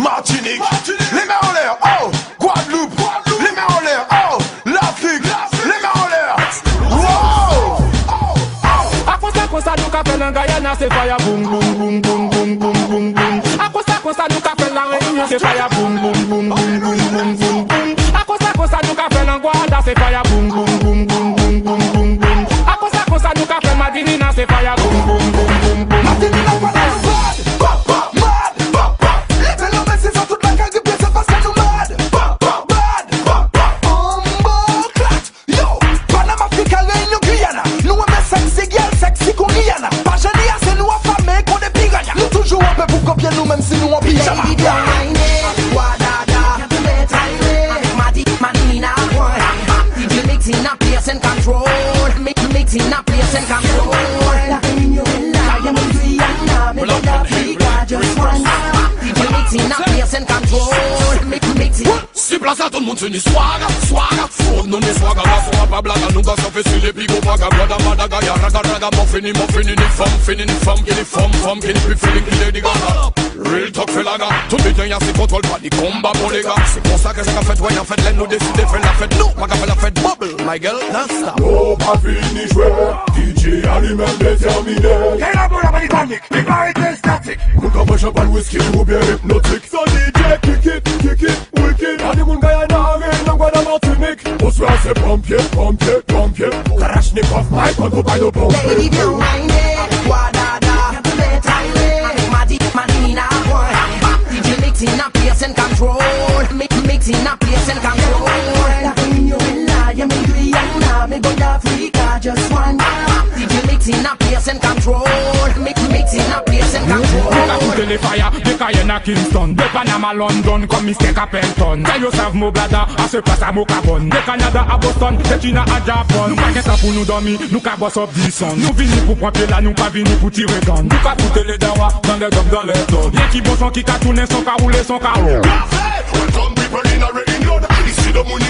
Martinique, les mains en l'air, oh, Guadeloupe, les mains en l'air, oh, l'Afrique, les mains en l'air, wow! Akosta kosta nou ka fel an Guyana se fire boom boom boom boom boom boom boom boom Akosta kosta nou ka fel an Réunion se fire boom boom boom boom boom boom boom boom Akosta kosta nou ka fel an Guada se fire boom in a place and come to one in your life, you must be a place and control, mix it. Si plas a tout moun se ni swaga, swaga Fok nou ni swaga, gaso a pa blaga Nou gaso fe sile pi go paga Blada madaga, ya raga raga Mofini, mofini, ni fom, fini, ni fom Kini fom, fom, kini pi feeling, kile di gaga Real talk fait la gars Tout le temps y'a ses contrôles, pas des combats pour les gars C'est pour ça que ça qu'a fait, ouais, en fait, l'aide nous décide de faire la fête Nous, pas qu'à faire la fête, bubble, my girl, don't stop Oh, pas fini jouer, DJ allumé déterminé. Et la boule à panique, il va être statique. Nous comme champagne whisky ou bien hypnotique. So DJ kick it, kick it, wicked. Y'a des moun Guyana, Réunion, Guadeloupe, Martinique. On se c'est pompier, pompier, pompier. Kalashnikov, Mike, on peut pas de Baby, pompier. don't mind Mixing up a place and control. Mix, mix in place and control. Yeah, I'm you in lie, I'm in green, I'm in Africa, just one. Mixing a place and control. Mix, mixing a place and control. Fire, de Cayenne Kingston. De Panama, London, Tell mo blada, a se place à Mokabon De Canada à Boston, de China à Japon Nou pa gen tan pou nou dormi, nou ka boss up di son Nou vini pou prendre la, nou pa vini pou tirer gun Nou ka foute les dawa, Yen ki bon son ki ka tourne, son ka roule, son ka roule Welcome people in a réunion Ici le monde il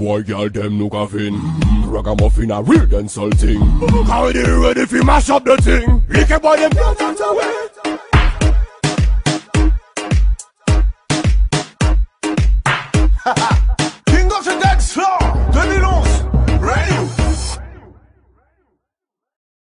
boy, girl, them no caffeine. Mm, Ragamuffin a real insulting. How they ready fi mash up the thing? Lick a boy, them out away.